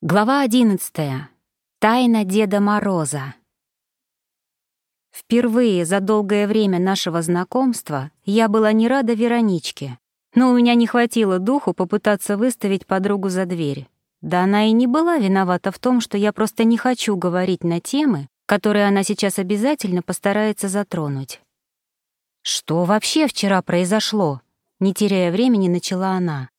Глава одиннадцатая. Тайна Деда Мороза. Впервые за долгое время нашего знакомства я была не рада Вероничке, но у меня не хватило духу попытаться выставить подругу за дверь. Да она и не была виновата в том, что я просто не хочу говорить на темы, которые она сейчас обязательно постарается затронуть. «Что вообще вчера произошло?» Не теряя времени, начала она.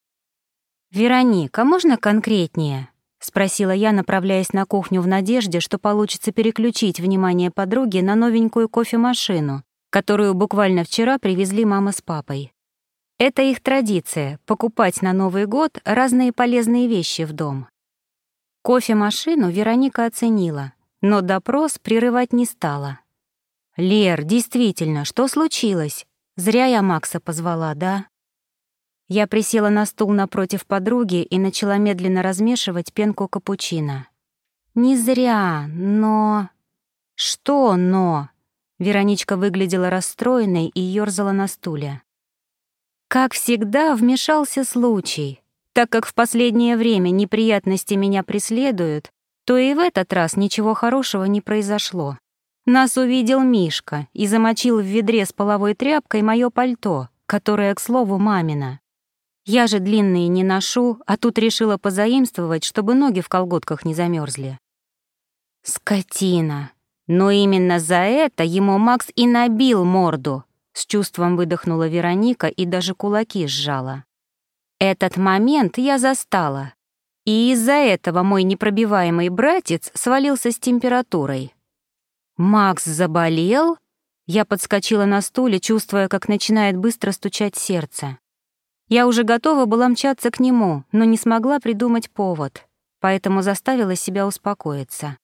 «Вероника, можно конкретнее?» — спросила я, направляясь на кухню в надежде, что получится переключить внимание подруги на новенькую кофемашину, которую буквально вчера привезли мама с папой. Это их традиция — покупать на Новый год разные полезные вещи в дом. Кофемашину Вероника оценила, но допрос прерывать не стала. «Лер, действительно, что случилось? Зря я Макса позвала, да?» Я присела на стул напротив подруги и начала медленно размешивать пенку капучино. «Не зря, но...» «Что «но»?» Вероничка выглядела расстроенной и ёрзала на стуле. Как всегда, вмешался случай. Так как в последнее время неприятности меня преследуют, то и в этот раз ничего хорошего не произошло. Нас увидел Мишка и замочил в ведре с половой тряпкой моё пальто, которое, к слову, мамина. Я же длинные не ношу, а тут решила позаимствовать, чтобы ноги в колготках не замерзли. Скотина. Но именно за это ему Макс и набил морду. С чувством выдохнула Вероника и даже кулаки сжала. Этот момент я застала. И из-за этого мой непробиваемый братец свалился с температурой. Макс заболел? Я подскочила на стуле, чувствуя, как начинает быстро стучать сердце. Я уже готова была мчаться к нему, но не смогла придумать повод, поэтому заставила себя успокоиться.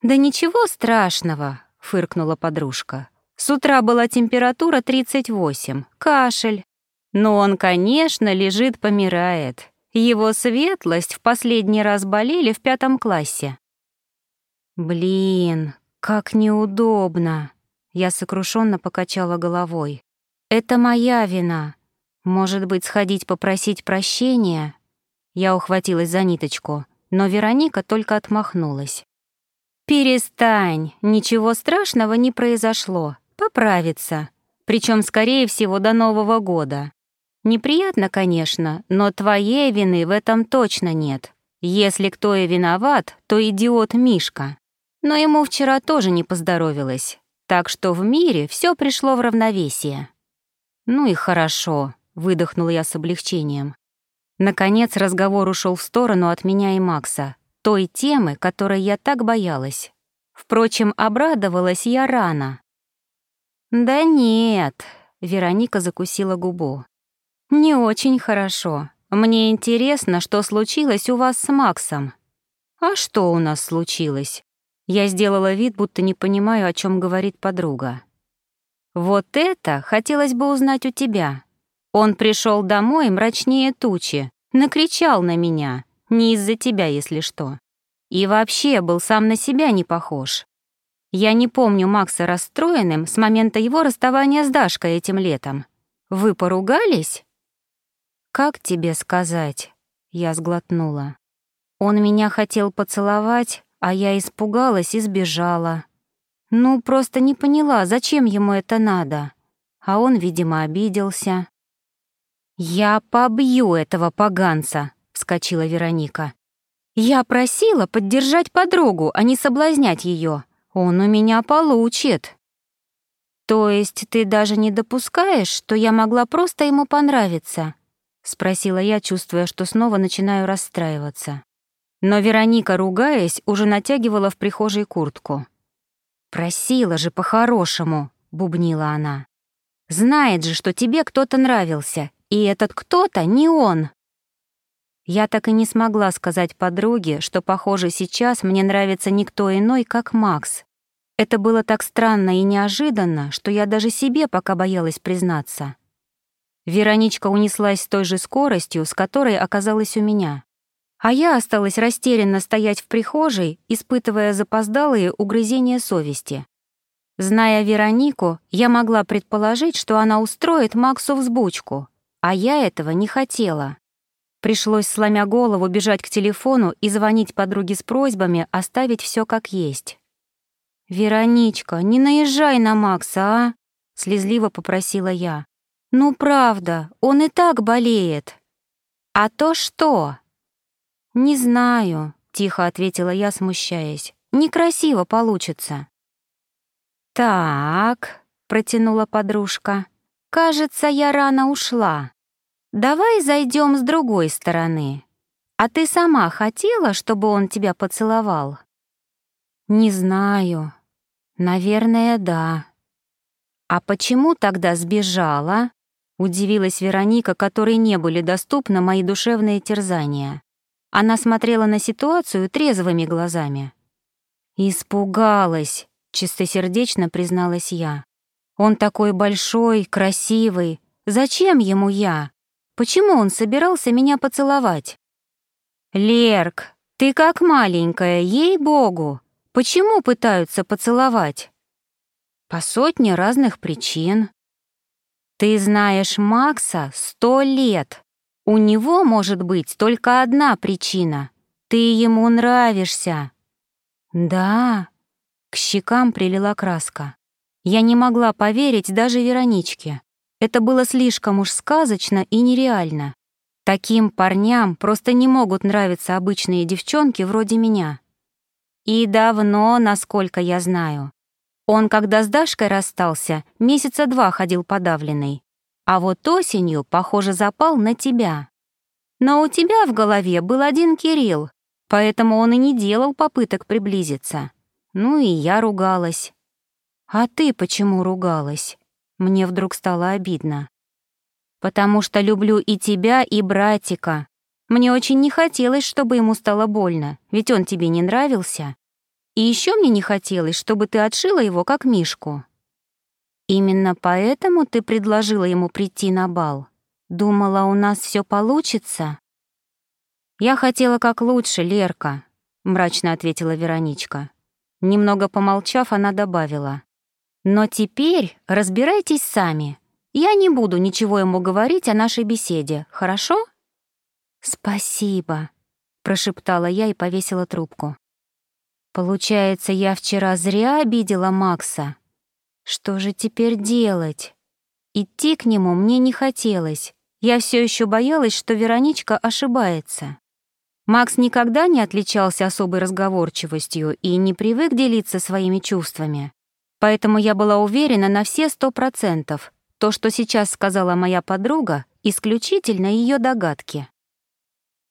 «Да ничего страшного», — фыркнула подружка. «С утра была температура 38, кашель. Но он, конечно, лежит, помирает. Его светлость в последний раз болели в пятом классе». «Блин, как неудобно!» Я сокрушенно покачала головой. «Это моя вина. Может быть, сходить попросить прощения? Я ухватилась за ниточку, но Вероника только отмахнулась. «Перестань, ничего страшного не произошло, поправится, причем, скорее всего, до Нового года. Неприятно, конечно, но твоей вины в этом точно нет. Если кто и виноват, то идиот Мишка. Но ему вчера тоже не поздоровилось, так что в мире все пришло в равновесие. Ну и хорошо, выдохнула я с облегчением. Наконец разговор ушел в сторону от меня и Макса, той темы, которой я так боялась. Впрочем, обрадовалась я рано. «Да нет», — Вероника закусила губу. «Не очень хорошо. Мне интересно, что случилось у вас с Максом». «А что у нас случилось?» Я сделала вид, будто не понимаю, о чем говорит подруга. «Вот это хотелось бы узнать у тебя», он пришел домой мрачнее тучи, накричал на меня, не из-за тебя, если что. И вообще был сам на себя не похож. Я не помню Макса расстроенным с момента его расставания с Дашкой этим летом. Вы поругались? Как тебе сказать? Я сглотнула. Он меня хотел поцеловать, а я испугалась и сбежала. Ну, просто не поняла, зачем ему это надо. А он, видимо, обиделся. «Я побью этого поганца», — вскочила Вероника. «Я просила поддержать подругу, а не соблазнять ее. Он у меня получит». «То есть ты даже не допускаешь, что я могла просто ему понравиться?» — спросила я, чувствуя, что снова начинаю расстраиваться. Но Вероника, ругаясь, уже натягивала в прихожей куртку. «Просила же по-хорошему», — бубнила она. «Знает же, что тебе кто-то нравился, и этот кто-то не он. Я так и не смогла сказать подруге, что, похоже, сейчас мне нравится никто иной, как Макс. Это было так странно и неожиданно, что я даже себе пока боялась признаться. Вероничка унеслась с той же скоростью, с которой оказалась у меня. А я осталась растерянно стоять в прихожей, испытывая запоздалые угрызения совести. Зная Веронику, я могла предположить, что она устроит Максу взбучку, а я этого не хотела. Пришлось, сломя голову, бежать к телефону и звонить подруге с просьбами оставить все как есть. «Вероничка, не наезжай на Макса, а?» — слезливо попросила я. «Ну, правда, он и так болеет». «А то что?» «Не знаю», — тихо ответила я, смущаясь. «Некрасиво получится». «Так», — протянула подружка, — «кажется, я рано ушла. Давай зайдем с другой стороны. А ты сама хотела, чтобы он тебя поцеловал?» «Не знаю. Наверное, да». «А почему тогда сбежала?» — удивилась Вероника, которой не были доступны мои душевные терзания. Она смотрела на ситуацию трезвыми глазами. «Испугалась», — чистосердечно призналась я. «Он такой большой, красивый. Зачем ему я? Почему он собирался меня поцеловать?» «Лерк, ты как маленькая, ей-богу! Почему пытаются поцеловать?» «По сотне разных причин». «Ты знаешь Макса сто лет. У него может быть только одна причина. Ты ему нравишься. Да, к щекам прилила краска. Я не могла поверить даже Вероничке. Это было слишком уж сказочно и нереально. Таким парням просто не могут нравиться обычные девчонки вроде меня. И давно, насколько я знаю. Он, когда с Дашкой расстался, месяца два ходил подавленный. А вот осенью, похоже, запал на тебя. Но у тебя в голове был один Кирилл, поэтому он и не делал попыток приблизиться. Ну и я ругалась. А ты почему ругалась? Мне вдруг стало обидно. Потому что люблю и тебя, и братика. Мне очень не хотелось, чтобы ему стало больно, ведь он тебе не нравился. И еще мне не хотелось, чтобы ты отшила его, как Мишку. Именно поэтому ты предложила ему прийти на бал. Думала, у нас все получится. Я хотела как лучше, Лерка, мрачно ответила Вероничка. Немного помолчав, она добавила: "Но теперь разбирайтесь сами. Я не буду ничего ему говорить о нашей беседе, хорошо?" "Спасибо", прошептала я и повесила трубку. Получается, я вчера зря обидела Макса. Что же теперь делать? Идти к нему мне не хотелось. Я все еще боялась, что Вероничка ошибается. Макс никогда не отличался особой разговорчивостью и не привык делиться своими чувствами. Поэтому я была уверена на все сто процентов. То, что сейчас сказала моя подруга, исключительно ее догадки.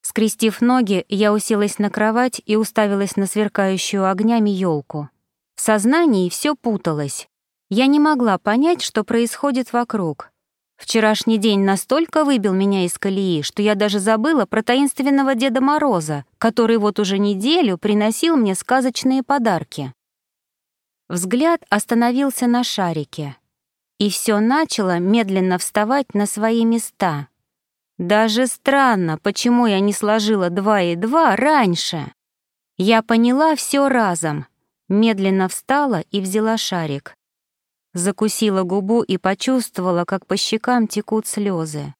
Скрестив ноги, я уселась на кровать и уставилась на сверкающую огнями елку. В сознании все путалось. Я не могла понять, что происходит вокруг. Вчерашний день настолько выбил меня из колеи, что я даже забыла про таинственного Деда Мороза, который вот уже неделю приносил мне сказочные подарки. Взгляд остановился на шарике, и все начало медленно вставать на свои места — даже странно, почему я не сложила два и два раньше. Я поняла все разом, медленно встала и взяла шарик. Закусила губу и почувствовала, как по щекам текут слезы.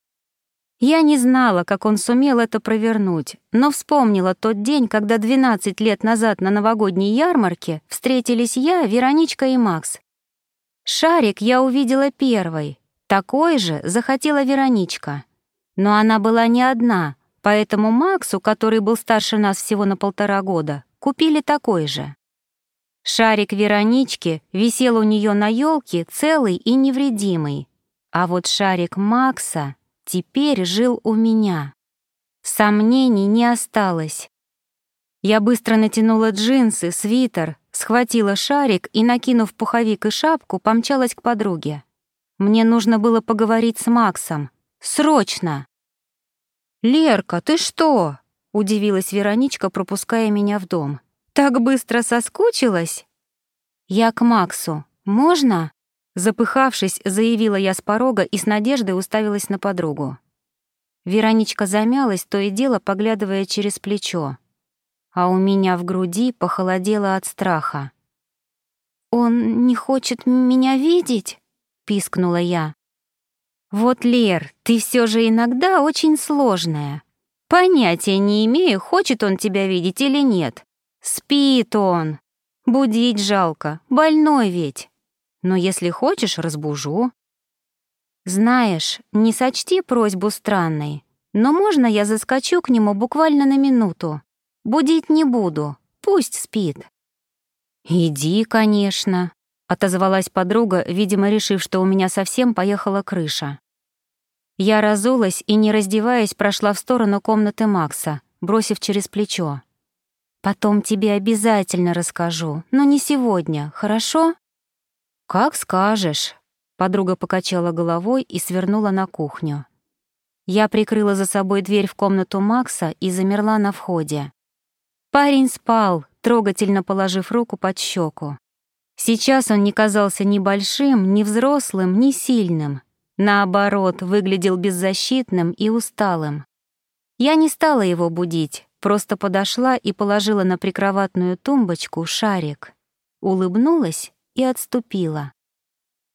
Я не знала, как он сумел это провернуть, но вспомнила тот день, когда 12 лет назад на новогодней ярмарке встретились я, Вероничка и Макс. Шарик я увидела первой, такой же захотела Вероничка. Но она была не одна, поэтому Максу, который был старше нас всего на полтора года, купили такой же. Шарик Веронички висел у нее на елке целый и невредимый, а вот шарик Макса теперь жил у меня. Сомнений не осталось. Я быстро натянула джинсы, свитер, схватила шарик и, накинув пуховик и шапку, помчалась к подруге. Мне нужно было поговорить с Максом, Срочно!» «Лерка, ты что?» — удивилась Вероничка, пропуская меня в дом. «Так быстро соскучилась?» «Я к Максу. Можно?» Запыхавшись, заявила я с порога и с надеждой уставилась на подругу. Вероничка замялась, то и дело поглядывая через плечо. А у меня в груди похолодело от страха. «Он не хочет меня видеть?» — пискнула я. «Вот, Лер, ты все же иногда очень сложная. Понятия не имею, хочет он тебя видеть или нет. Спит он. Будить жалко, больной ведь. Но если хочешь, разбужу. Знаешь, не сочти просьбу странной, но можно я заскочу к нему буквально на минуту? Будить не буду, пусть спит. Иди, конечно, отозвалась подруга, видимо, решив, что у меня совсем поехала крыша. Я разулась и, не раздеваясь, прошла в сторону комнаты Макса, бросив через плечо. «Потом тебе обязательно расскажу, но не сегодня, хорошо?» «Как скажешь», — подруга покачала головой и свернула на кухню. Я прикрыла за собой дверь в комнату Макса и замерла на входе. Парень спал, трогательно положив руку под щеку. Сейчас он не казался ни большим, ни взрослым, ни сильным, Наоборот, выглядел беззащитным и усталым. Я не стала его будить, просто подошла и положила на прикроватную тумбочку шарик. Улыбнулась и отступила.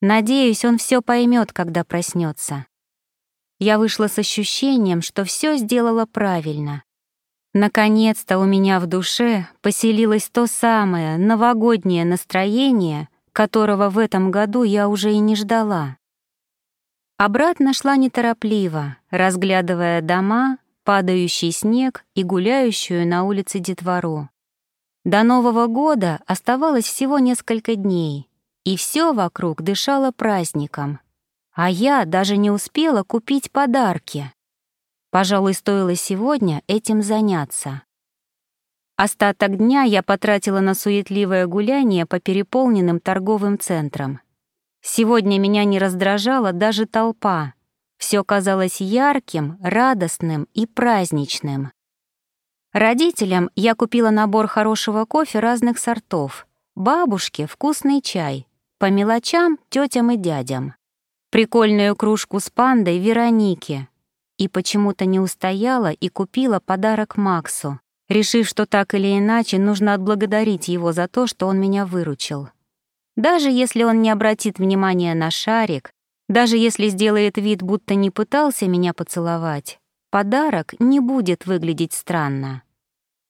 Надеюсь, он все поймет, когда проснется. Я вышла с ощущением, что все сделала правильно. Наконец-то у меня в душе поселилось то самое новогоднее настроение, которого в этом году я уже и не ждала. Обратно шла неторопливо, разглядывая дома, падающий снег и гуляющую на улице детвору. До Нового года оставалось всего несколько дней, и все вокруг дышало праздником. А я даже не успела купить подарки. Пожалуй, стоило сегодня этим заняться. Остаток дня я потратила на суетливое гуляние по переполненным торговым центрам — Сегодня меня не раздражала даже толпа. Все казалось ярким, радостным и праздничным. Родителям я купила набор хорошего кофе разных сортов, бабушке — вкусный чай, по мелочам — тетям и дядям. Прикольную кружку с пандой Веронике. И почему-то не устояла и купила подарок Максу, решив, что так или иначе нужно отблагодарить его за то, что он меня выручил. Даже если он не обратит внимания на шарик, даже если сделает вид, будто не пытался меня поцеловать, подарок не будет выглядеть странно.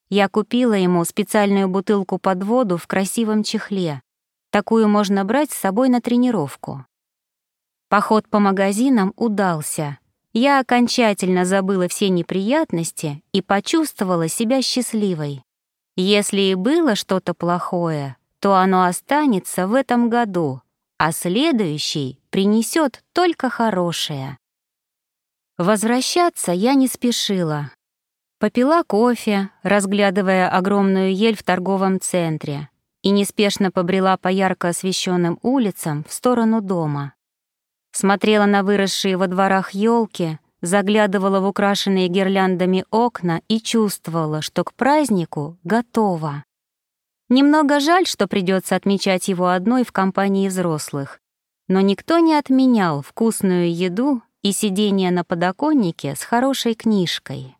Я купила ему специальную бутылку под воду в красивом чехле. Такую можно брать с собой на тренировку. Поход по магазинам удался. Я окончательно забыла все неприятности и почувствовала себя счастливой. Если и было что-то плохое, то оно останется в этом году, а следующий принесет только хорошее. Возвращаться я не спешила. Попила кофе, разглядывая огромную ель в торговом центре, и неспешно побрела по ярко освещенным улицам в сторону дома. Смотрела на выросшие во дворах елки, заглядывала в украшенные гирляндами окна и чувствовала, что к празднику готова. Немного жаль, что придется отмечать его одной в компании взрослых. Но никто не отменял вкусную еду и сидение на подоконнике с хорошей книжкой.